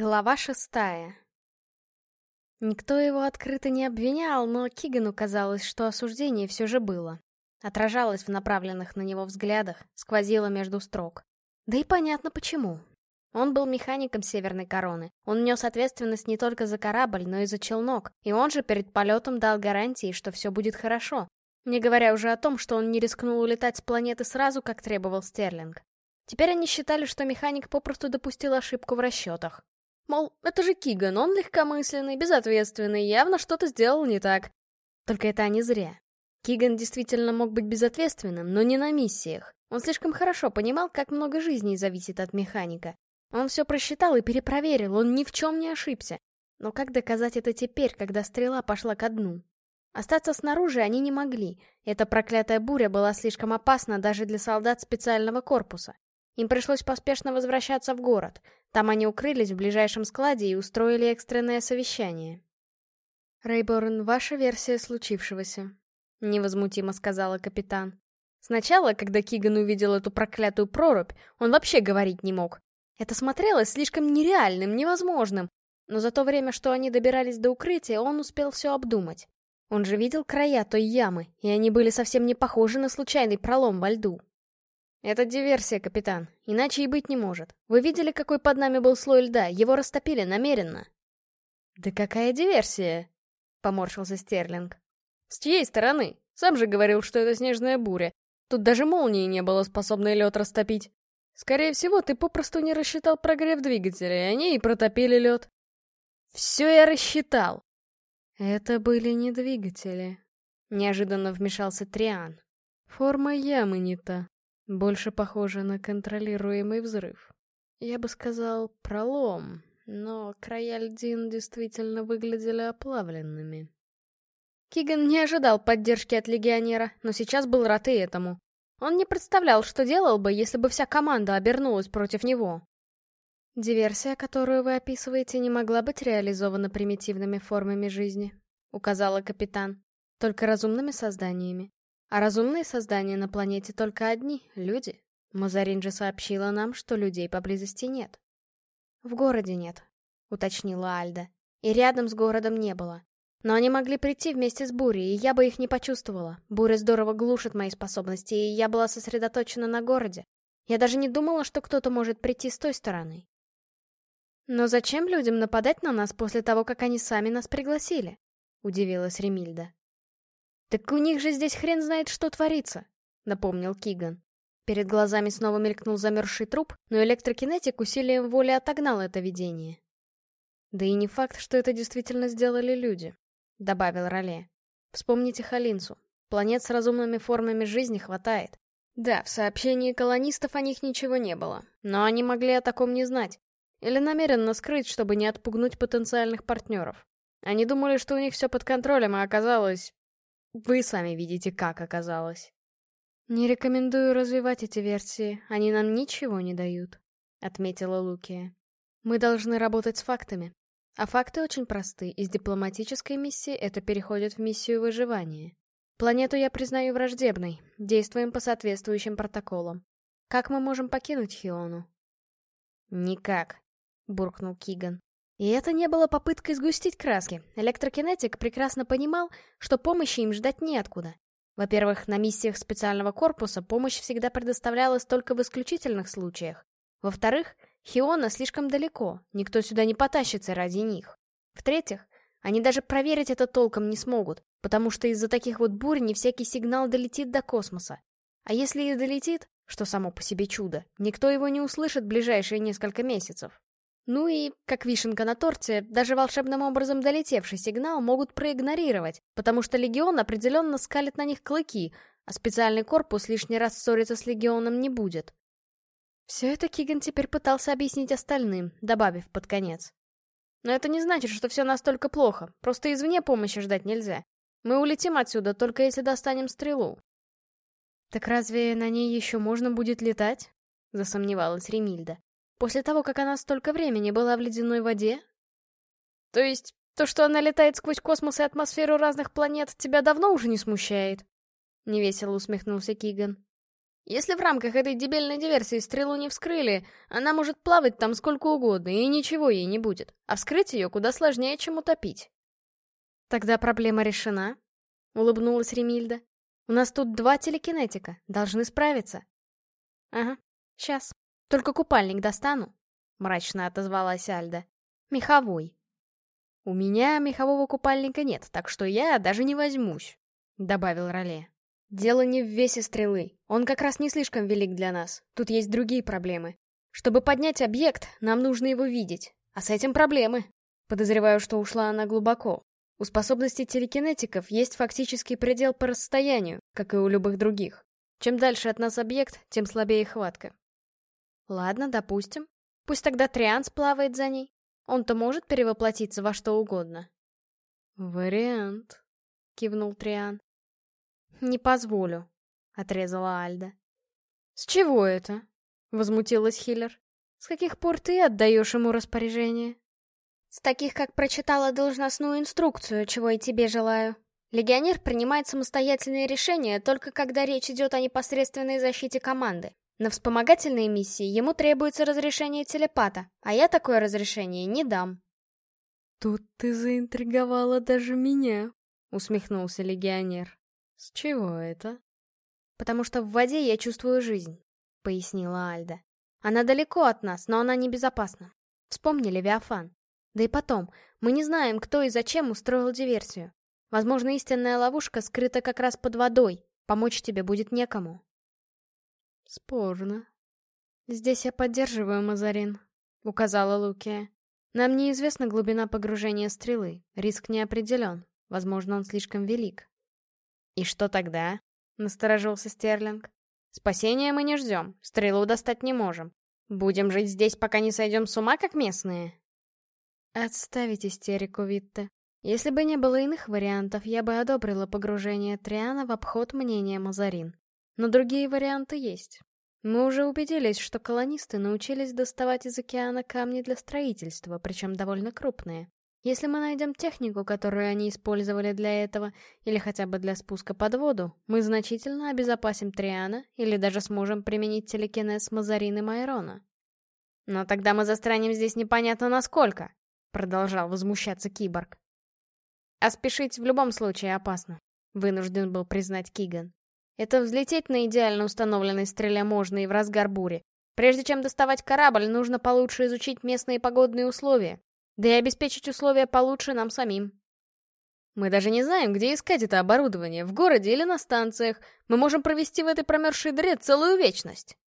Глава шестая Никто его открыто не обвинял, но Кигану казалось, что осуждение все же было. Отражалось в направленных на него взглядах, сквозило между строк. Да и понятно почему. Он был механиком Северной Короны. Он нес ответственность не только за корабль, но и за челнок. И он же перед полетом дал гарантии, что все будет хорошо. Не говоря уже о том, что он не рискнул улетать с планеты сразу, как требовал Стерлинг. Теперь они считали, что механик попросту допустил ошибку в расчетах. Мол, это же Киган, он легкомысленный, безответственный, явно что-то сделал не так. Только это они зря. Киган действительно мог быть безответственным, но не на миссиях. Он слишком хорошо понимал, как много жизней зависит от механика. Он все просчитал и перепроверил, он ни в чем не ошибся. Но как доказать это теперь, когда стрела пошла ко дну? Остаться снаружи они не могли. Эта проклятая буря была слишком опасна даже для солдат специального корпуса. Им пришлось поспешно возвращаться в город. Там они укрылись в ближайшем складе и устроили экстренное совещание. «Рейборн, ваша версия случившегося», — невозмутимо сказала капитан. Сначала, когда Киган увидел эту проклятую прорубь, он вообще говорить не мог. Это смотрелось слишком нереальным, невозможным. Но за то время, что они добирались до укрытия, он успел все обдумать. Он же видел края той ямы, и они были совсем не похожи на случайный пролом во льду. «Это диверсия, капитан. Иначе и быть не может. Вы видели, какой под нами был слой льда? Его растопили намеренно». «Да какая диверсия?» — поморщился Стерлинг. «С чьей стороны? Сам же говорил, что это снежная буря. Тут даже молнии не было способной лед растопить. Скорее всего, ты попросту не рассчитал прогрев двигателя, и они и протопили лед». «Все я рассчитал!» «Это были не двигатели», — неожиданно вмешался Триан. «Форма ямы не та. Больше похоже на контролируемый взрыв. Я бы сказал, пролом, но края льдин действительно выглядели оплавленными. Киган не ожидал поддержки от легионера, но сейчас был рад и этому. Он не представлял, что делал бы, если бы вся команда обернулась против него. «Диверсия, которую вы описываете, не могла быть реализована примитивными формами жизни», — указала капитан. «Только разумными созданиями. А разумные создания на планете только одни — люди. Мазарин же сообщила нам, что людей поблизости нет. «В городе нет», — уточнила Альда. «И рядом с городом не было. Но они могли прийти вместе с бурей, и я бы их не почувствовала. Буря здорово глушит мои способности, и я была сосредоточена на городе. Я даже не думала, что кто-то может прийти с той стороны. «Но зачем людям нападать на нас после того, как они сами нас пригласили?» — удивилась Ремильда. «Так у них же здесь хрен знает, что творится», — напомнил Киган. Перед глазами снова мелькнул замерзший труп, но электрокинетик усилием воли отогнал это видение. «Да и не факт, что это действительно сделали люди», — добавил Роле. «Вспомните Халинсу. Планет с разумными формами жизни хватает. Да, в сообщении колонистов о них ничего не было, но они могли о таком не знать. Или намеренно скрыть, чтобы не отпугнуть потенциальных партнеров. Они думали, что у них все под контролем, а оказалось... Вы сами видите, как оказалось. «Не рекомендую развивать эти версии, они нам ничего не дают», — отметила Лукия. «Мы должны работать с фактами. А факты очень просты, из дипломатической миссии это переходит в миссию выживания. Планету я признаю враждебной, действуем по соответствующим протоколам. Как мы можем покинуть Хиону?» «Никак», — буркнул Киган. И это не было попыткой сгустить краски. Электрокинетик прекрасно понимал, что помощи им ждать неоткуда. Во-первых, на миссиях специального корпуса помощь всегда предоставлялась только в исключительных случаях. Во-вторых, Хиона слишком далеко, никто сюда не потащится ради них. В-третьих, они даже проверить это толком не смогут, потому что из-за таких вот бурь не всякий сигнал долетит до космоса. А если и долетит, что само по себе чудо, никто его не услышит ближайшие несколько месяцев. Ну и, как вишенка на торте, даже волшебным образом долетевший сигнал могут проигнорировать, потому что Легион определенно скалит на них клыки, а специальный корпус лишний раз ссориться с Легионом не будет. Все это Киган теперь пытался объяснить остальным, добавив под конец. Но это не значит, что все настолько плохо, просто извне помощи ждать нельзя. Мы улетим отсюда, только если достанем стрелу. «Так разве на ней еще можно будет летать?» — засомневалась Ремильда. После того, как она столько времени была в ледяной воде? То есть, то, что она летает сквозь космос и атмосферу разных планет, тебя давно уже не смущает? Невесело усмехнулся Киган. Если в рамках этой дебильной диверсии стрелу не вскрыли, она может плавать там сколько угодно, и ничего ей не будет. А вскрыть ее куда сложнее, чем утопить. Тогда проблема решена, — улыбнулась Ремильда. У нас тут два телекинетика, должны справиться. Ага, сейчас. Только купальник достану, — мрачно отозвалась Альда. Меховой. У меня мехового купальника нет, так что я даже не возьмусь, — добавил Роле. Дело не в весе стрелы. Он как раз не слишком велик для нас. Тут есть другие проблемы. Чтобы поднять объект, нам нужно его видеть. А с этим проблемы. Подозреваю, что ушла она глубоко. У способностей телекинетиков есть фактический предел по расстоянию, как и у любых других. Чем дальше от нас объект, тем слабее хватка. Ладно, допустим. Пусть тогда Трианс плавает за ней. Он-то может перевоплотиться во что угодно. «Вариант», — кивнул Триан. «Не позволю», — отрезала Альда. «С чего это?» — возмутилась Хиллер. «С каких пор ты отдаешь ему распоряжение?» «С таких, как прочитала должностную инструкцию, чего и тебе желаю. Легионер принимает самостоятельные решения только когда речь идет о непосредственной защите команды. На вспомогательные миссии ему требуется разрешение телепата, а я такое разрешение не дам». «Тут ты заинтриговала даже меня», — усмехнулся легионер. «С чего это?» «Потому что в воде я чувствую жизнь», — пояснила Альда. «Она далеко от нас, но она небезопасна. Вспомни Левиафан. Да и потом, мы не знаем, кто и зачем устроил диверсию. Возможно, истинная ловушка скрыта как раз под водой. Помочь тебе будет некому». «Спорно». «Здесь я поддерживаю Мазарин», — указала Лукия. «Нам неизвестна глубина погружения стрелы. Риск не определен. Возможно, он слишком велик. «И что тогда?» — насторожился Стерлинг. «Спасения мы не ждем, стрелу достать не можем. Будем жить здесь, пока не сойдем с ума, как местные?» «Отставить истерику, Витте. Если бы не было иных вариантов, я бы одобрила погружение Триана в обход мнения Мазарин. Но другие варианты есть. Мы уже убедились, что колонисты научились доставать из океана камни для строительства, причем довольно крупные. Если мы найдем технику, которую они использовали для этого, или хотя бы для спуска под воду, мы значительно обезопасим Триана или даже сможем применить телекинез Мазарины Майрона. «Но тогда мы застрянем здесь непонятно насколько», — продолжал возмущаться киборг. «А спешить в любом случае опасно», — вынужден был признать Киган. «Это взлететь на идеально установленной стреле можно и в разгар бури. Прежде чем доставать корабль, нужно получше изучить местные погодные условия, да и обеспечить условия получше нам самим. Мы даже не знаем, где искать это оборудование, в городе или на станциях. Мы можем провести в этой промерзшей дыре целую вечность.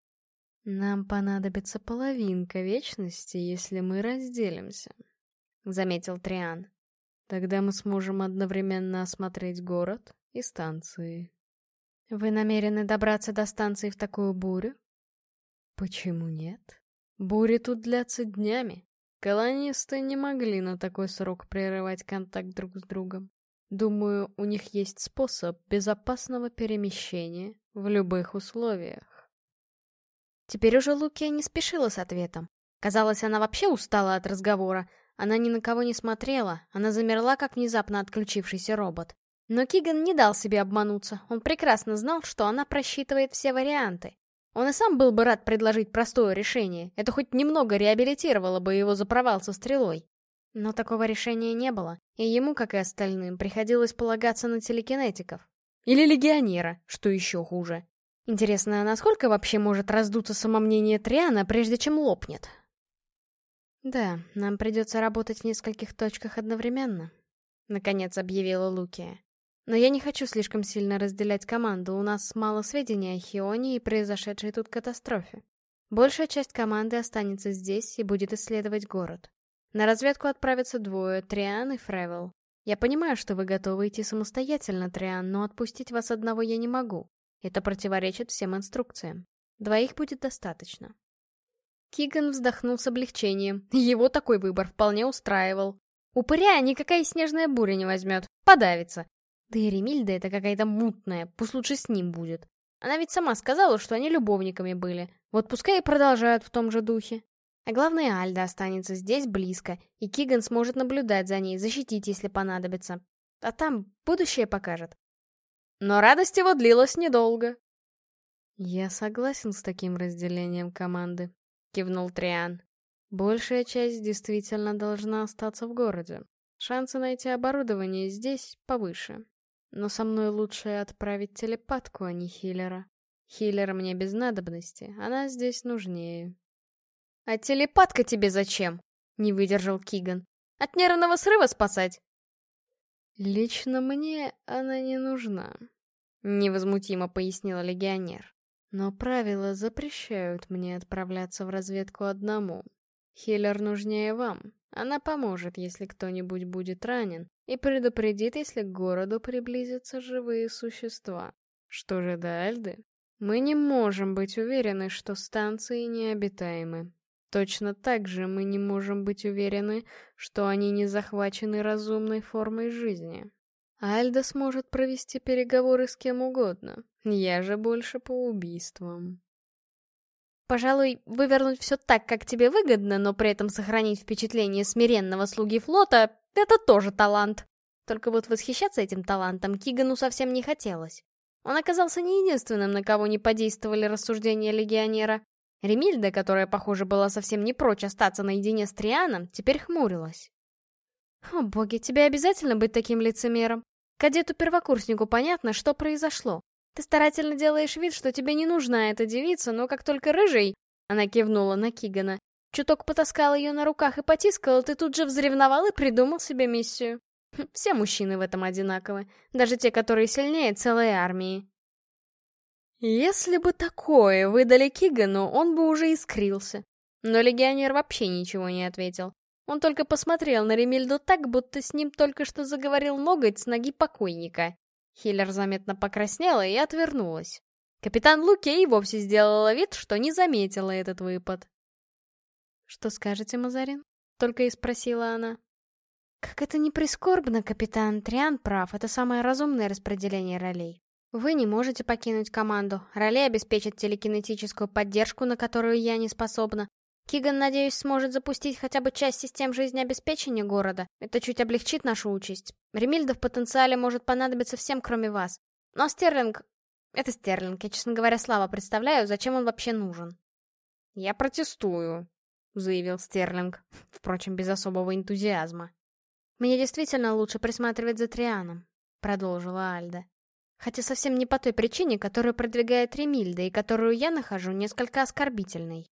Нам понадобится половинка вечности, если мы разделимся, — заметил Триан. Тогда мы сможем одновременно осмотреть город и станции. Вы намерены добраться до станции в такую бурю? Почему нет? Бури тут длятся днями. Колонисты не могли на такой срок прерывать контакт друг с другом. Думаю, у них есть способ безопасного перемещения в любых условиях. Теперь уже Лукия не спешила с ответом. Казалось, она вообще устала от разговора. Она ни на кого не смотрела, она замерла, как внезапно отключившийся робот. Но Киган не дал себе обмануться, он прекрасно знал, что она просчитывает все варианты. Он и сам был бы рад предложить простое решение, это хоть немного реабилитировало бы его за провал со стрелой. Но такого решения не было, и ему, как и остальным, приходилось полагаться на телекинетиков. Или легионера, что еще хуже. Интересно, насколько вообще может раздуться самомнение Триана, прежде чем лопнет? «Да, нам придется работать в нескольких точках одновременно», — наконец объявила Лукия. Но я не хочу слишком сильно разделять команду, у нас мало сведений о Хионе и произошедшей тут катастрофе. Большая часть команды останется здесь и будет исследовать город. На разведку отправятся двое, Триан и Фревел. Я понимаю, что вы готовы идти самостоятельно, Триан, но отпустить вас одного я не могу. Это противоречит всем инструкциям. Двоих будет достаточно. Киган вздохнул с облегчением. Его такой выбор вполне устраивал. Упыря никакая снежная буря не возьмет. Подавится. Да и Ремильда это какая-то мутная, пусть лучше с ним будет. Она ведь сама сказала, что они любовниками были. Вот пускай и продолжают в том же духе. А главное, Альда останется здесь близко, и Киган сможет наблюдать за ней, защитить, если понадобится. А там будущее покажет. Но радость его длилась недолго. «Я согласен с таким разделением команды», — кивнул Триан. «Большая часть действительно должна остаться в городе. Шансы найти оборудование здесь повыше. Но со мной лучше отправить телепатку, а не хиллера. Хиллер мне без надобности, она здесь нужнее». «А телепатка тебе зачем?» — не выдержал Киган. «От нервного срыва спасать?» «Лично мне она не нужна», — невозмутимо пояснила легионер. «Но правила запрещают мне отправляться в разведку одному. Хиллер нужнее вам. Она поможет, если кто-нибудь будет ранен, и предупредит, если к городу приблизятся живые существа. Что же до Альды? Мы не можем быть уверены, что станции необитаемы. Точно так же мы не можем быть уверены, что они не захвачены разумной формой жизни. Альда сможет провести переговоры с кем угодно. Я же больше по убийствам. Пожалуй, вывернуть все так, как тебе выгодно, но при этом сохранить впечатление смиренного слуги флота — это тоже талант. Только вот восхищаться этим талантом Кигану совсем не хотелось. Он оказался не единственным, на кого не подействовали рассуждения легионера. Ремильда, которая, похоже, была совсем не прочь остаться наедине с Трианом, теперь хмурилась. «О боги, тебе обязательно быть таким лицемером? Кадету-первокурснику понятно, что произошло. Ты старательно делаешь вид, что тебе не нужна эта девица, но как только рыжий...» Она кивнула на Кигана. Чуток потаскал ее на руках и потискал, ты тут же взревновал и придумал себе миссию. Хм, все мужчины в этом одинаковы, даже те, которые сильнее целой армии. Если бы такое выдали Кигану, он бы уже искрился. Но легионер вообще ничего не ответил. Он только посмотрел на Ремильду так, будто с ним только что заговорил ноготь с ноги покойника. Хиллер заметно покраснела и отвернулась. Капитан Лукей вовсе сделала вид, что не заметила этот выпад. «Что скажете, Мазарин?» — только и спросила она. «Как это не прискорбно, капитан, Триан прав, это самое разумное распределение ролей. Вы не можете покинуть команду. Ролли обеспечит телекинетическую поддержку, на которую я не способна. Киган, надеюсь, сможет запустить хотя бы часть систем жизнеобеспечения города. Это чуть облегчит нашу участь. Ремильда в потенциале может понадобиться всем, кроме вас. Но Стерлинг... Это Стерлинг, я, честно говоря, слабо представляю, зачем он вообще нужен. «Я протестую», — заявил Стерлинг, впрочем, без особого энтузиазма. «Мне действительно лучше присматривать за Трианом», — продолжила Альда. Хотя совсем не по той причине, которую продвигает Ремильда и которую я нахожу несколько оскорбительной.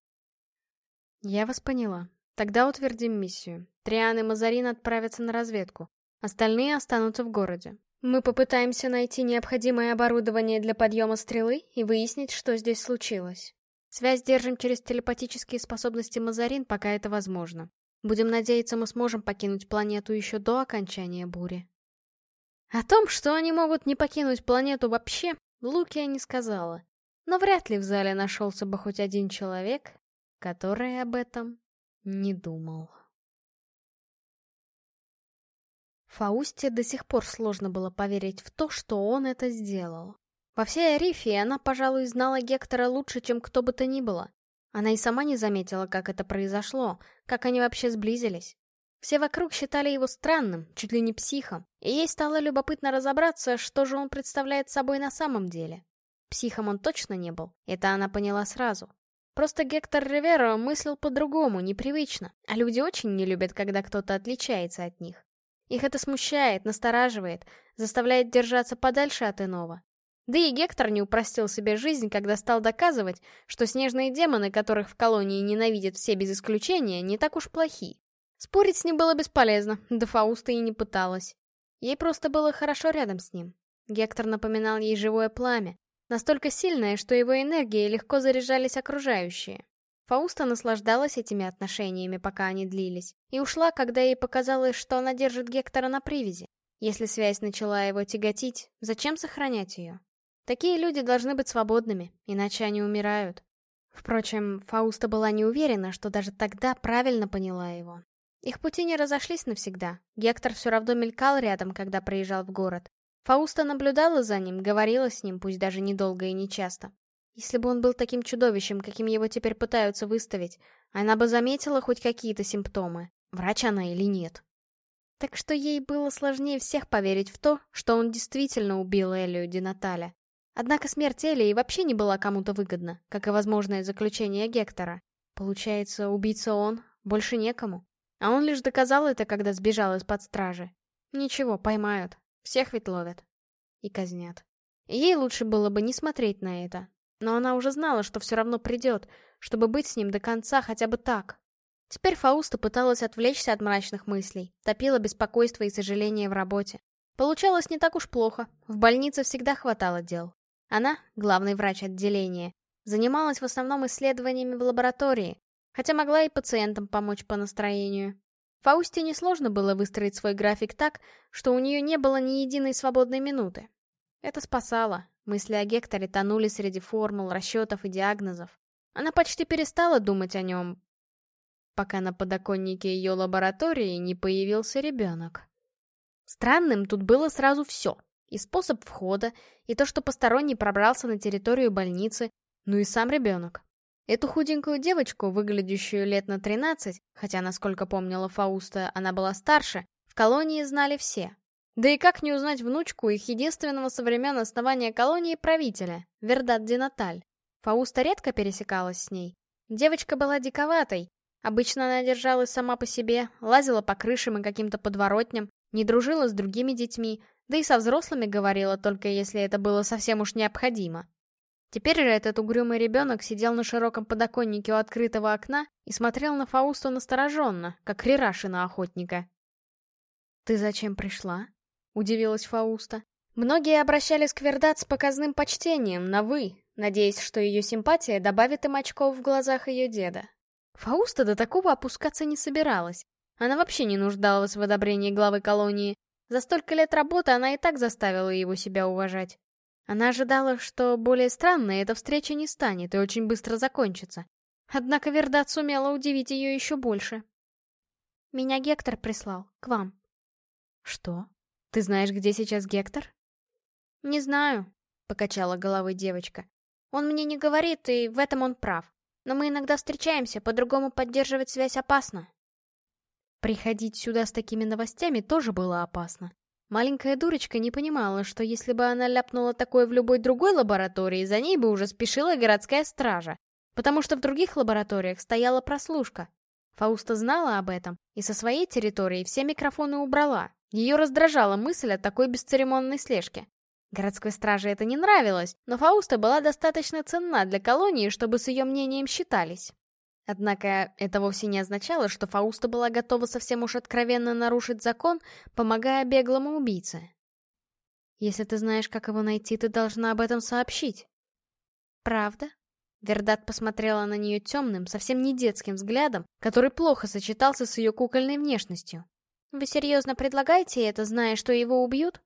Я вас поняла. Тогда утвердим миссию. Триан и Мазарин отправятся на разведку. Остальные останутся в городе. Мы попытаемся найти необходимое оборудование для подъема стрелы и выяснить, что здесь случилось. Связь держим через телепатические способности Мазарин, пока это возможно. Будем надеяться, мы сможем покинуть планету еще до окончания бури. О том, что они могут не покинуть планету вообще, Лукия не сказала. Но вряд ли в зале нашелся бы хоть один человек, который об этом не думал. Фаусте до сих пор сложно было поверить в то, что он это сделал. Во всей Арифии она, пожалуй, знала Гектора лучше, чем кто бы то ни было. Она и сама не заметила, как это произошло, как они вообще сблизились. Все вокруг считали его странным, чуть ли не психом, и ей стало любопытно разобраться, что же он представляет собой на самом деле. Психом он точно не был, это она поняла сразу. Просто Гектор Риверо мыслил по-другому, непривычно, а люди очень не любят, когда кто-то отличается от них. Их это смущает, настораживает, заставляет держаться подальше от иного. Да и Гектор не упростил себе жизнь, когда стал доказывать, что снежные демоны, которых в колонии ненавидят все без исключения, не так уж плохи. Спорить с ним было бесполезно, да Фауста и не пыталась. Ей просто было хорошо рядом с ним. Гектор напоминал ей живое пламя, настолько сильное, что его энергией легко заряжались окружающие. Фауста наслаждалась этими отношениями, пока они длились, и ушла, когда ей показалось, что она держит Гектора на привязи. Если связь начала его тяготить, зачем сохранять ее? Такие люди должны быть свободными, иначе они умирают. Впрочем, Фауста была не уверена, что даже тогда правильно поняла его. Их пути не разошлись навсегда. Гектор все равно мелькал рядом, когда приезжал в город. Фауста наблюдала за ним, говорила с ним, пусть даже недолго и нечасто. Если бы он был таким чудовищем, каким его теперь пытаются выставить, она бы заметила хоть какие-то симптомы, врач она или нет. Так что ей было сложнее всех поверить в то, что он действительно убил Элию Ди Наталя. Однако смерть Элии вообще не была кому-то выгодна, как и возможное заключение Гектора. Получается, убийца он, больше некому. А он лишь доказал это, когда сбежал из-под стражи. Ничего, поймают. Всех ведь ловят. И казнят. Ей лучше было бы не смотреть на это. Но она уже знала, что все равно придет, чтобы быть с ним до конца хотя бы так. Теперь Фауста пыталась отвлечься от мрачных мыслей, топила беспокойство и сожаление в работе. Получалось не так уж плохо, в больнице всегда хватало дел. Она, главный врач отделения, занималась в основном исследованиями в лаборатории, хотя могла и пациентам помочь по настроению. Фаусте несложно было выстроить свой график так, что у нее не было ни единой свободной минуты. Это спасало, мысли о Гекторе тонули среди формул, расчетов и диагнозов. Она почти перестала думать о нем, пока на подоконнике ее лаборатории не появился ребенок. Странным тут было сразу все. И способ входа, и то, что посторонний пробрался на территорию больницы, ну и сам ребенок. Эту худенькую девочку, выглядящую лет на 13, хотя, насколько помнила Фауста, она была старше, в колонии знали все. Да и как не узнать внучку их единственного со времен основания колонии правителя, Вердат Динаталь. Фауста редко пересекалась с ней. Девочка была диковатой, Обычно она держалась сама по себе, лазила по крышам и каким-то подворотням, не дружила с другими детьми, да и со взрослыми говорила только если это было совсем уж необходимо. Теперь же этот угрюмый ребенок сидел на широком подоконнике у открытого окна и смотрел на Фаусту настороженно, как Рираши охотника. «Ты зачем пришла?» — удивилась Фауста. Многие обращались к Вердат с показным почтением, на «вы», надеясь, что ее симпатия добавит им очков в глазах ее деда. Фауста до такого опускаться не собиралась. Она вообще не нуждалась в одобрении главы колонии. За столько лет работы она и так заставила его себя уважать. Она ожидала, что более странной эта встреча не станет и очень быстро закончится. Однако Вердат сумела удивить ее еще больше. «Меня Гектор прислал, к вам». «Что? Ты знаешь, где сейчас Гектор?» «Не знаю», — покачала головой девочка. «Он мне не говорит, и в этом он прав. Но мы иногда встречаемся, по-другому поддерживать связь опасно. Приходить сюда с такими новостями тоже было опасно. Маленькая дурочка не понимала, что если бы она ляпнула такое в любой другой лаборатории, за ней бы уже спешила городская стража. Потому что в других лабораториях стояла прослушка. Фауста знала об этом и со своей территории все микрофоны убрала. Ее раздражала мысль о такой бесцеремонной слежке. Городской страже это не нравилось, но Фауста была достаточно ценна для колонии, чтобы с ее мнением считались. Однако это вовсе не означало, что Фауста была готова совсем уж откровенно нарушить закон, помогая беглому убийце. «Если ты знаешь, как его найти, ты должна об этом сообщить». «Правда?» Вердат посмотрела на нее темным, совсем не детским взглядом, который плохо сочетался с ее кукольной внешностью. «Вы серьезно предлагаете это, зная, что его убьют?»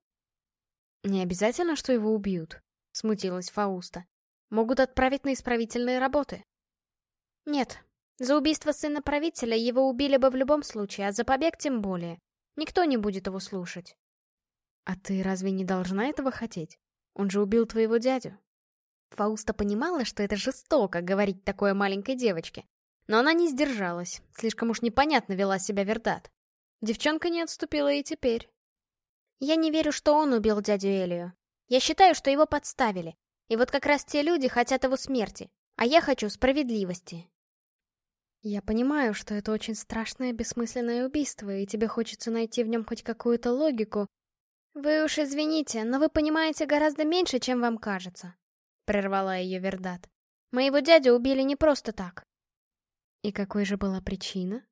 «Не обязательно, что его убьют», — смутилась Фауста. «Могут отправить на исправительные работы». «Нет, за убийство сына правителя его убили бы в любом случае, а за побег тем более. Никто не будет его слушать». «А ты разве не должна этого хотеть? Он же убил твоего дядю». Фауста понимала, что это жестоко говорить такое маленькой девочке. Но она не сдержалась, слишком уж непонятно вела себя Вердат. Девчонка не отступила и теперь. Я не верю, что он убил дядю Элию. Я считаю, что его подставили. И вот как раз те люди хотят его смерти. А я хочу справедливости. Я понимаю, что это очень страшное бессмысленное убийство, и тебе хочется найти в нем хоть какую-то логику. Вы уж извините, но вы понимаете гораздо меньше, чем вам кажется. Прервала ее Вердат. Моего дядю убили не просто так. И какой же была причина?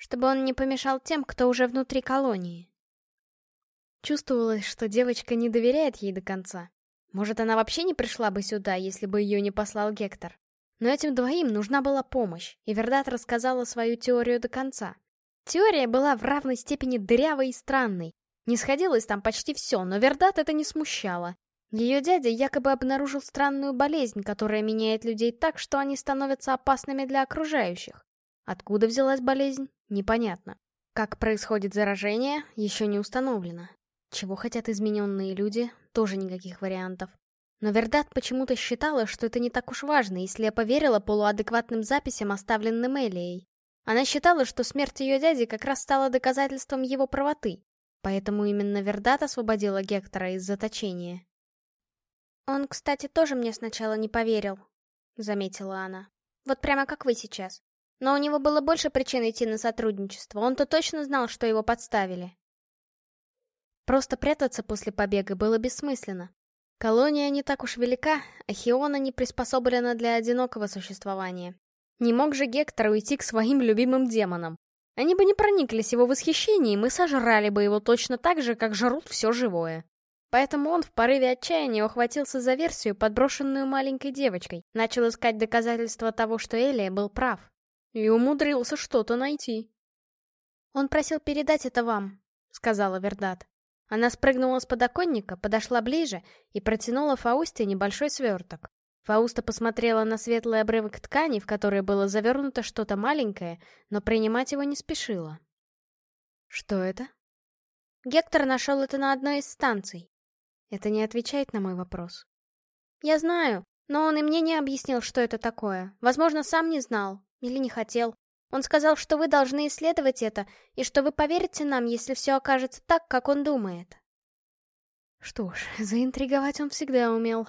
Чтобы он не помешал тем, кто уже внутри колонии. Чувствовалось, что девочка не доверяет ей до конца. Может, она вообще не пришла бы сюда, если бы ее не послал Гектор. Но этим двоим нужна была помощь, и Вердат рассказала свою теорию до конца. Теория была в равной степени дырявой и странной. Не сходилось там почти все, но Вердат это не смущало. Ее дядя якобы обнаружил странную болезнь, которая меняет людей так, что они становятся опасными для окружающих. Откуда взялась болезнь, непонятно. Как происходит заражение, еще не установлено. Чего хотят измененные люди, тоже никаких вариантов. Но Вердат почему-то считала, что это не так уж важно, и слепо верила полуадекватным записям, оставленным Элией. Она считала, что смерть ее дяди как раз стала доказательством его правоты, поэтому именно Вердат освободила Гектора из заточения. «Он, кстати, тоже мне сначала не поверил», — заметила она. «Вот прямо как вы сейчас. Но у него было больше причин идти на сотрудничество, он-то точно знал, что его подставили». Просто прятаться после побега было бессмысленно. Колония не так уж велика, а Хиона не приспособлена для одинокого существования. Не мог же Гектор уйти к своим любимым демонам. Они бы не прониклись его восхищением и сожрали бы его точно так же, как жрут все живое. Поэтому он в порыве отчаяния ухватился за версию, подброшенную маленькой девочкой, начал искать доказательства того, что Элия был прав. И умудрился что-то найти. «Он просил передать это вам», — сказала Вердат. Она спрыгнула с подоконника, подошла ближе и протянула Фаусте небольшой сверток. Фауста посмотрела на светлый обрывок ткани, в который было завернуто что-то маленькое, но принимать его не спешила. «Что это?» «Гектор нашел это на одной из станций». Это не отвечает на мой вопрос. «Я знаю, но он и мне не объяснил, что это такое. Возможно, сам не знал. Или не хотел. Он сказал, что вы должны исследовать это, и что вы поверите нам, если все окажется так, как он думает. Что ж, заинтриговать он всегда умел,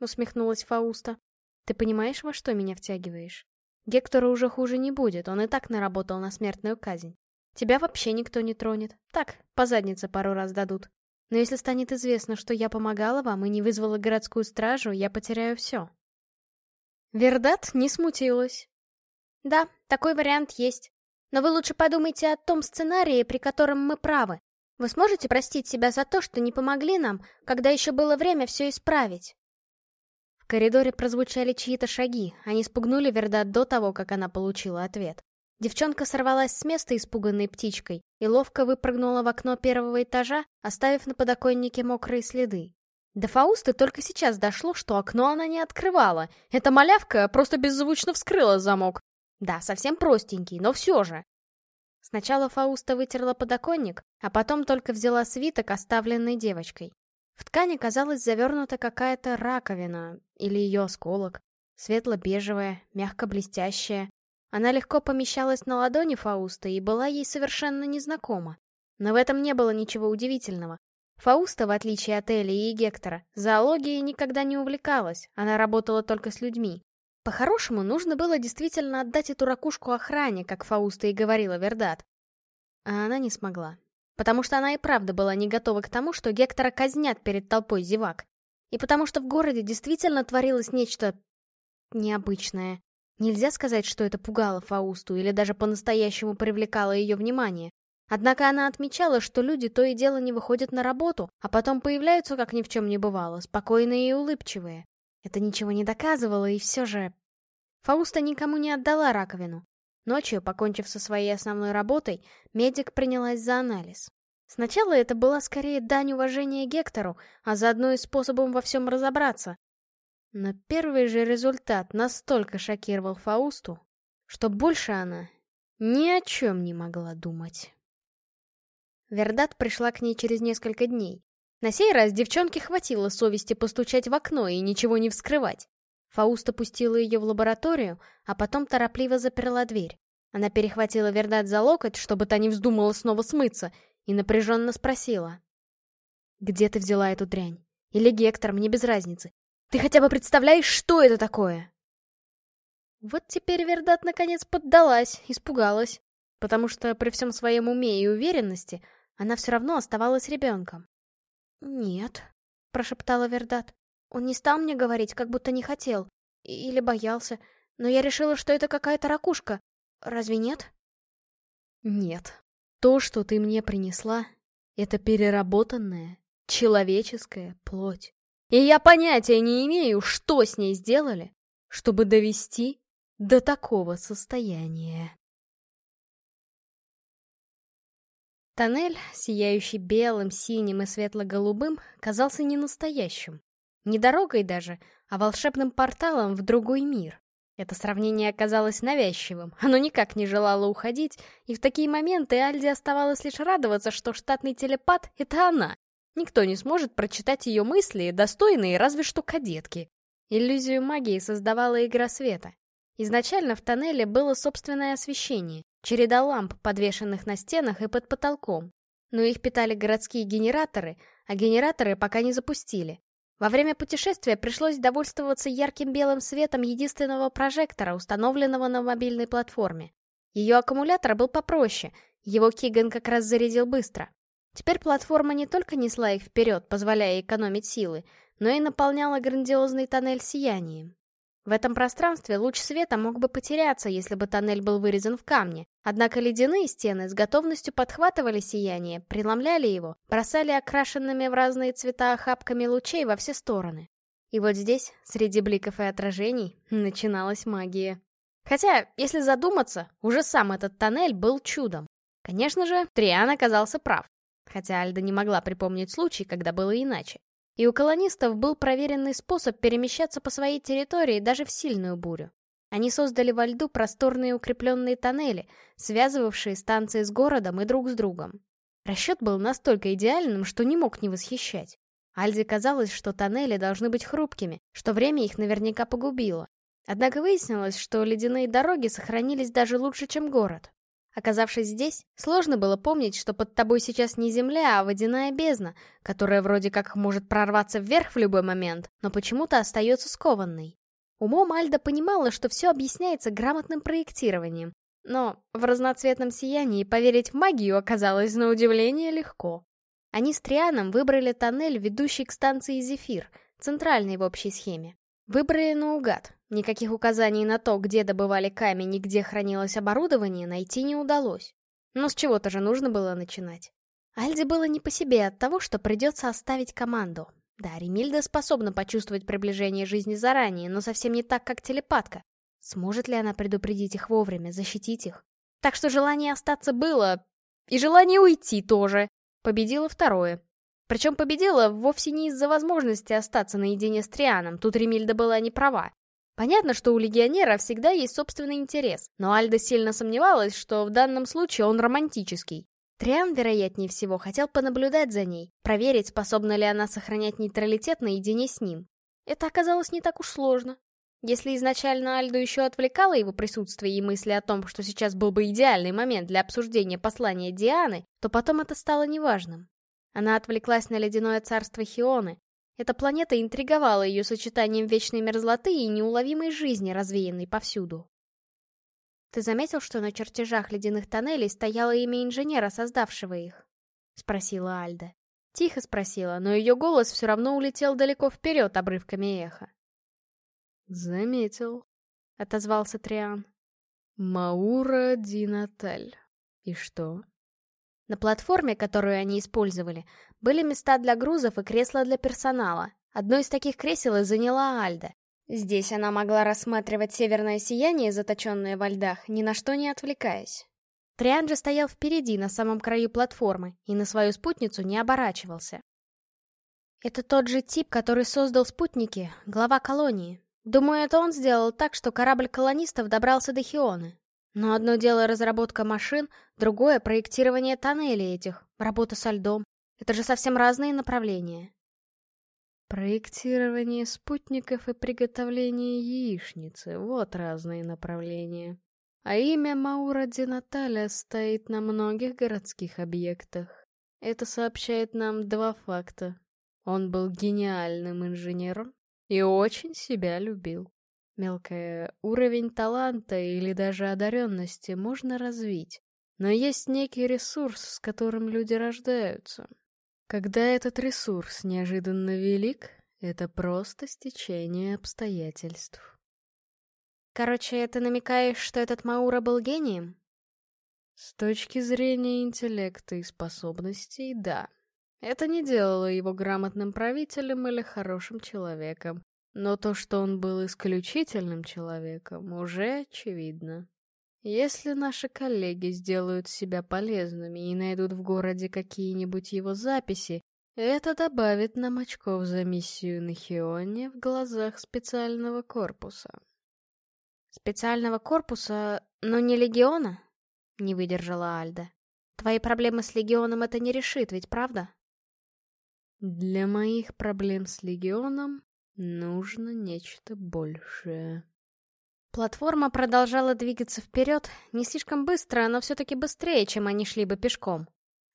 усмехнулась Фауста. Ты понимаешь, во что меня втягиваешь? Гектору уже хуже не будет, он и так наработал на смертную казнь. Тебя вообще никто не тронет. Так, по заднице пару раз дадут. Но если станет известно, что я помогала вам и не вызвала городскую стражу, я потеряю все. Вердат не смутилась. Да, такой вариант есть. Но вы лучше подумайте о том сценарии, при котором мы правы. Вы сможете простить себя за то, что не помогли нам, когда еще было время все исправить?» В коридоре прозвучали чьи-то шаги, они спугнули Вердат до того, как она получила ответ. Девчонка сорвалась с места испуганной птичкой и ловко выпрыгнула в окно первого этажа, оставив на подоконнике мокрые следы. До Фаусты только сейчас дошло, что окно она не открывала. Эта малявка просто беззвучно вскрыла замок, да, совсем простенький, но все же. Сначала Фауста вытерла подоконник, а потом только взяла свиток, оставленный девочкой. В ткани казалась завернута какая-то раковина или ее осколок. Светло-бежевая, мягко-блестящая. Она легко помещалась на ладони Фауста и была ей совершенно незнакома. Но в этом не было ничего удивительного. Фауста, в отличие от Эли и Гектора, зоологией никогда не увлекалась, она работала только с людьми. По-хорошему, нужно было действительно отдать эту ракушку охране, как Фауста и говорила Вердат. А она не смогла. Потому что она и правда была не готова к тому, что Гектора казнят перед толпой зевак. И потому что в городе действительно творилось нечто... необычное. Нельзя сказать, что это пугало Фаусту или даже по-настоящему привлекало ее внимание. Однако она отмечала, что люди то и дело не выходят на работу, а потом появляются, как ни в чем не бывало, спокойные и улыбчивые. Это ничего не доказывало, и все же... Фауста никому не отдала раковину. Ночью, покончив со своей основной работой, медик принялась за анализ. Сначала это была скорее дань уважения Гектору, а заодно и способом во всем разобраться. Но первый же результат настолько шокировал Фаусту, что больше она ни о чем не могла думать. Вердат пришла к ней через несколько дней. На сей раз девчонке хватило совести постучать в окно и ничего не вскрывать. Фауста пустила ее в лабораторию, а потом торопливо заперла дверь. Она перехватила Вердат за локоть, чтобы та не вздумала снова смыться, и напряженно спросила. «Где ты взяла эту дрянь? Или Гектор, мне без разницы. Ты хотя бы представляешь, что это такое?» Вот теперь Вердат наконец поддалась, испугалась, потому что при всем своем уме и уверенности она все равно оставалась ребенком. «Нет», — прошептала Вердат. «Он не стал мне говорить, как будто не хотел. Или боялся. Но я решила, что это какая-то ракушка. Разве нет?» «Нет. То, что ты мне принесла, это переработанная человеческая плоть. И я понятия не имею, что с ней сделали, чтобы довести до такого состояния». Тоннель, сияющий белым, синим и светло-голубым, казался не настоящим. Не дорогой даже, а волшебным порталом в другой мир. Это сравнение оказалось навязчивым, оно никак не желало уходить, и в такие моменты Альде оставалось лишь радоваться, что штатный телепат — это она. Никто не сможет прочитать ее мысли, достойные разве что кадетки. Иллюзию магии создавала игра света. Изначально в тоннеле было собственное освещение, череда ламп, подвешенных на стенах и под потолком. Но их питали городские генераторы, а генераторы пока не запустили. Во время путешествия пришлось довольствоваться ярким белым светом единственного прожектора, установленного на мобильной платформе. Ее аккумулятор был попроще, его Киган как раз зарядил быстро. Теперь платформа не только несла их вперед, позволяя экономить силы, но и наполняла грандиозный тоннель сиянием. В этом пространстве луч света мог бы потеряться, если бы тоннель был вырезан в камне, однако ледяные стены с готовностью подхватывали сияние, преломляли его, бросали окрашенными в разные цвета охапками лучей во все стороны. И вот здесь, среди бликов и отражений, начиналась магия. Хотя, если задуматься, уже сам этот тоннель был чудом. Конечно же, Триан оказался прав. Хотя Альда не могла припомнить случай, когда было иначе. И у колонистов был проверенный способ перемещаться по своей территории даже в сильную бурю. Они создали во льду просторные укрепленные тоннели, связывавшие станции с городом и друг с другом. Расчет был настолько идеальным, что не мог не восхищать. Альде казалось, что тоннели должны быть хрупкими, что время их наверняка погубило. Однако выяснилось, что ледяные дороги сохранились даже лучше, чем город. Оказавшись здесь, сложно было помнить, что под тобой сейчас не земля, а водяная бездна, которая вроде как может прорваться вверх в любой момент, но почему-то остается скованной. Умом Альда понимала, что все объясняется грамотным проектированием, но в разноцветном сиянии поверить в магию оказалось на удивление легко. Они с Трианом выбрали тоннель, ведущий к станции Зефир, центральной в общей схеме. Выбрали наугад. Никаких указаний на то, где добывали камень и где хранилось оборудование, найти не удалось. Но с чего-то же нужно было начинать. Альде было не по себе от того, что придется оставить команду. Да, Ремильда способна почувствовать приближение жизни заранее, но совсем не так, как телепатка. Сможет ли она предупредить их вовремя, защитить их? Так что желание остаться было, и желание уйти тоже. Победило второе. Причем победила вовсе не из-за возможности остаться наедине с Трианом, тут Ремильда была не права. Понятно, что у легионера всегда есть собственный интерес, но Альда сильно сомневалась, что в данном случае он романтический. Триан, вероятнее всего, хотел понаблюдать за ней, проверить, способна ли она сохранять нейтралитет наедине с ним. Это оказалось не так уж сложно. Если изначально Альду еще отвлекало его присутствие и мысли о том, что сейчас был бы идеальный момент для обсуждения послания Дианы, то потом это стало неважным. Она отвлеклась на ледяное царство Хионы. Эта планета интриговала ее сочетанием вечной мерзлоты и неуловимой жизни, развеянной повсюду. «Ты заметил, что на чертежах ледяных тоннелей стояло имя инженера, создавшего их?» — спросила Альда. Тихо спросила, но ее голос все равно улетел далеко вперед обрывками эха. «Заметил», — отозвался Триан. «Маура Динаталь. И что?» На платформе, которую они использовали, были места для грузов и кресла для персонала. Одно из таких кресел и заняла Альда. Здесь она могла рассматривать северное сияние, заточенное во льдах, ни на что не отвлекаясь. Триан же стоял впереди, на самом краю платформы, и на свою спутницу не оборачивался. Это тот же тип, который создал спутники, глава колонии. Думаю, это он сделал так, что корабль колонистов добрался до Хионы. Но одно дело разработка машин, другое — проектирование тоннелей этих, работа со льдом. Это же совсем разные направления. Проектирование спутников и приготовление яичницы — вот разные направления. А имя Маура Ди Наталя стоит на многих городских объектах. Это сообщает нам два факта. Он был гениальным инженером и очень себя любил. Мелкое уровень таланта или даже одаренности можно развить, но есть некий ресурс, с которым люди рождаются. Когда этот ресурс неожиданно велик, это просто стечение обстоятельств. Короче, ты намекаешь, что этот Маура был гением? С точки зрения интеллекта и способностей, да. Это не делало его грамотным правителем или хорошим человеком. Но то, что он был исключительным человеком, уже очевидно. Если наши коллеги сделают себя полезными и найдут в городе какие-нибудь его записи, это добавит нам очков за миссию на Хионе в глазах специального корпуса. Специального корпуса, но не легиона? Не выдержала Альда. Твои проблемы с легионом это не решит, ведь правда? Для моих проблем с легионом Нужно нечто большее. Платформа продолжала двигаться вперед, не слишком быстро, но все-таки быстрее, чем они шли бы пешком.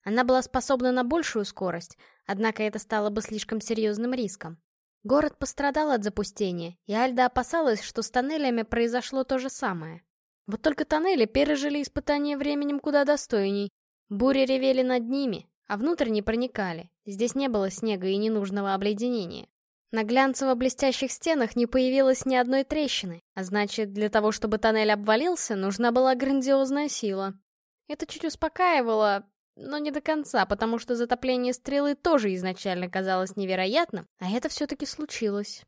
Она была способна на большую скорость, однако это стало бы слишком серьезным риском. Город пострадал от запустения, и Альда опасалась, что с тоннелями произошло то же самое. Вот только тоннели пережили испытание временем куда достойней. Бури ревели над ними, а внутрь не проникали. Здесь не было снега и ненужного обледенения. На глянцево-блестящих стенах не появилось ни одной трещины, а значит, для того, чтобы тоннель обвалился, нужна была грандиозная сила. Это чуть успокаивало, но не до конца, потому что затопление стрелы тоже изначально казалось невероятным, а это все-таки случилось.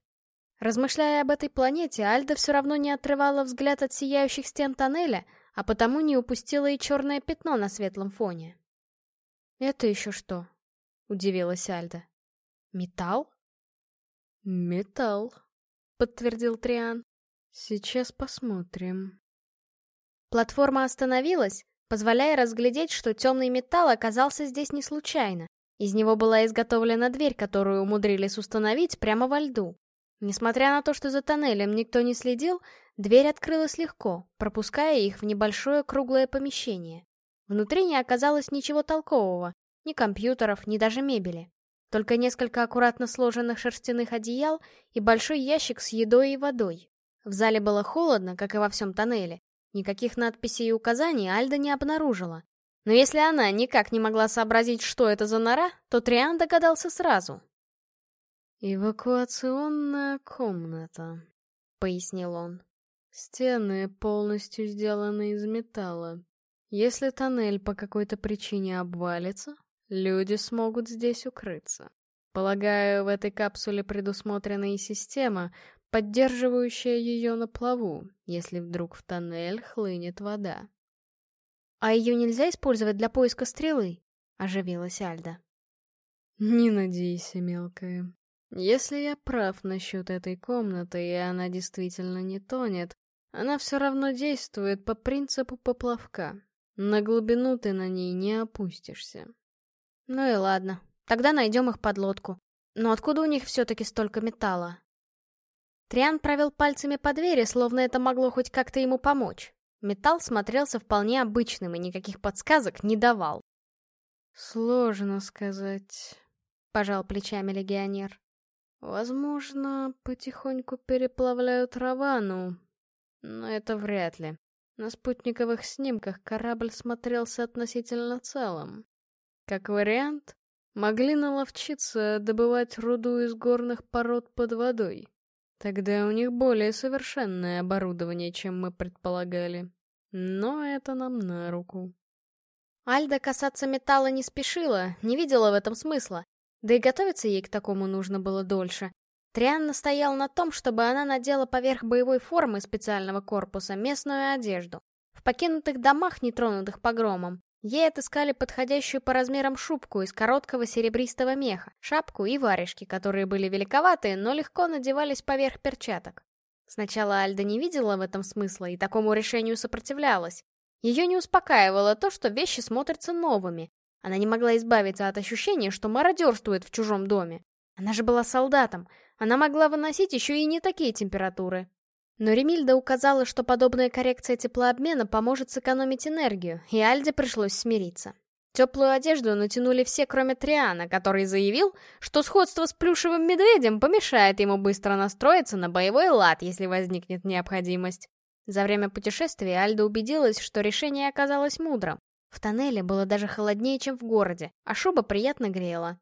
Размышляя об этой планете, Альда все равно не отрывала взгляд от сияющих стен тоннеля, а потому не упустила и черное пятно на светлом фоне. «Это еще что?» — удивилась Альда. «Металл?» «Металл», — подтвердил Триан. «Сейчас посмотрим». Платформа остановилась, позволяя разглядеть, что темный металл оказался здесь не случайно. Из него была изготовлена дверь, которую умудрились установить прямо во льду. Несмотря на то, что за тоннелем никто не следил, дверь открылась легко, пропуская их в небольшое круглое помещение. Внутри не оказалось ничего толкового, ни компьютеров, ни даже мебели. Только несколько аккуратно сложенных шерстяных одеял и большой ящик с едой и водой. В зале было холодно, как и во всем тоннеле, Никаких надписей и указаний Альда не обнаружила. Но если она никак не могла сообразить, что это за нора, то Триан догадался сразу. «Эвакуационная комната», — пояснил он. «Стены полностью сделаны из металла. Если тоннель по какой-то причине обвалится, люди смогут здесь укрыться. Полагаю, в этой капсуле предусмотрена и система, поддерживающая ее на плаву, если вдруг в тоннель хлынет вода. «А ее нельзя использовать для поиска стрелы?» — оживилась Альда. «Не надейся, мелкая. Если я прав насчет этой комнаты, и она действительно не тонет, она все равно действует по принципу поплавка. На глубину ты на ней не опустишься». «Ну и ладно. Тогда найдем их подлодку. Но откуда у них все-таки столько металла?» Триан провел пальцами по двери, словно это могло хоть как-то ему помочь. Металл смотрелся вполне обычным и никаких подсказок не давал. «Сложно сказать», — пожал плечами легионер. «Возможно, потихоньку переплавляют Равану, но это вряд ли. На спутниковых снимках корабль смотрелся относительно целым. Как вариант, могли наловчиться добывать руду из горных пород под водой. Тогда у них более совершенное оборудование, чем мы предполагали. Но это нам на руку. Альда касаться металла не спешила, не видела в этом смысла. Да и готовиться ей к такому нужно было дольше. Триан настоял на том, чтобы она надела поверх боевой формы специального корпуса местную одежду. В покинутых домах, не тронутых погромом, Ей отыскали подходящую по размерам шубку из короткого серебристого меха, шапку и варежки, которые были великоватые, но легко надевались поверх перчаток. Сначала Альда не видела в этом смысла и такому решению сопротивлялась. Ее не успокаивало то, что вещи смотрятся новыми. Она не могла избавиться от ощущения, что мародерствует в чужом доме. Она же была солдатом, она могла выносить еще и не такие температуры. Но Ремильда указала, что подобная коррекция теплообмена поможет сэкономить энергию, и Альде пришлось смириться. Теплую одежду натянули все, кроме Триана, который заявил, что сходство с плюшевым медведем помешает ему быстро настроиться на боевой лад, если возникнет необходимость. За время путешествия Альда убедилась, что решение оказалось мудрым. В тоннеле было даже холоднее, чем в городе, а шуба приятно грела.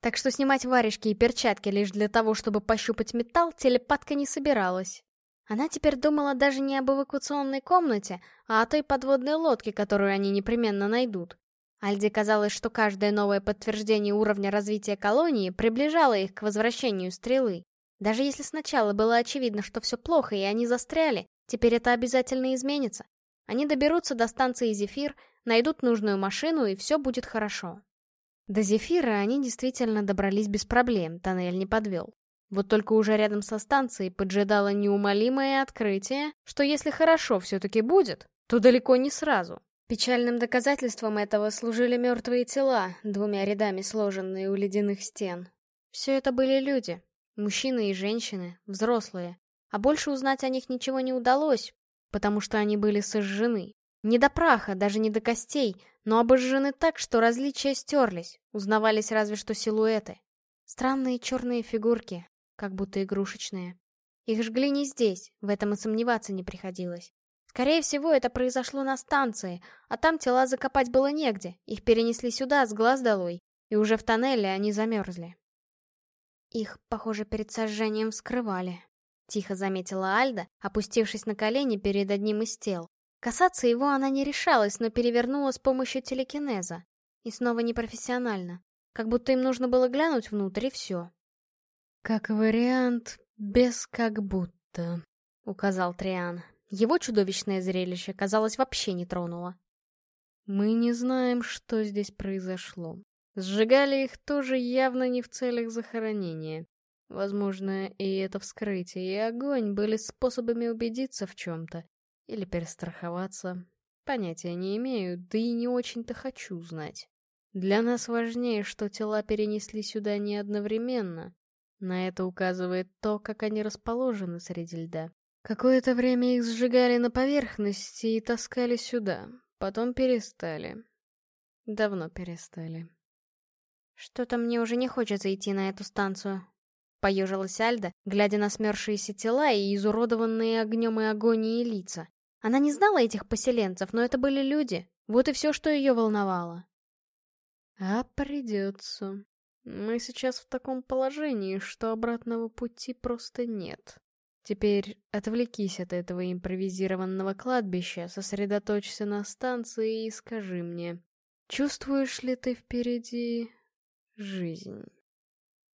Так что снимать варежки и перчатки лишь для того, чтобы пощупать металл, телепатка не собиралась. Она теперь думала даже не об эвакуационной комнате, а о той подводной лодке, которую они непременно найдут. Альде казалось, что каждое новое подтверждение уровня развития колонии приближало их к возвращению стрелы. Даже если сначала было очевидно, что все плохо и они застряли, теперь это обязательно изменится. Они доберутся до станции Зефир, найдут нужную машину и все будет хорошо. До Зефира они действительно добрались без проблем, тоннель не подвел. Вот только уже рядом со станцией поджидало неумолимое открытие, что если хорошо все-таки будет, то далеко не сразу. Печальным доказательством этого служили мертвые тела, двумя рядами сложенные у ледяных стен. Все это были люди, мужчины и женщины, взрослые. А больше узнать о них ничего не удалось, потому что они были сожжены. Не до праха, даже не до костей, но обожжены так, что различия стерлись, узнавались разве что силуэты. Странные черные фигурки, как будто игрушечные. Их жгли не здесь, в этом и сомневаться не приходилось. Скорее всего, это произошло на станции, а там тела закопать было негде, их перенесли сюда, с глаз долой, и уже в тоннеле они замерзли. Их, похоже, перед сожжением вскрывали. Тихо заметила Альда, опустившись на колени перед одним из тел. Касаться его она не решалась, но перевернула с помощью телекинеза. И снова непрофессионально. Как будто им нужно было глянуть внутрь, и все. «Как вариант, без как будто», — указал Триан. Его чудовищное зрелище, казалось, вообще не тронуло. «Мы не знаем, что здесь произошло. Сжигали их тоже явно не в целях захоронения. Возможно, и это вскрытие, и огонь были способами убедиться в чем-то. Или перестраховаться. Понятия не имею, да и не очень-то хочу знать. Для нас важнее, что тела перенесли сюда не одновременно. На это указывает то, как они расположены среди льда. Какое-то время их сжигали на поверхности и таскали сюда. Потом перестали. Давно перестали. Что-то мне уже не хочется идти на эту станцию. Поежилась Альда, глядя на смерзшиеся тела и изуродованные огнем и агонией лица. Она не знала этих поселенцев, но это были люди. Вот и все, что ее волновало. А придется. Мы сейчас в таком положении, что обратного пути просто нет. Теперь отвлекись от этого импровизированного кладбища, сосредоточься на станции и скажи мне, чувствуешь ли ты впереди жизнь?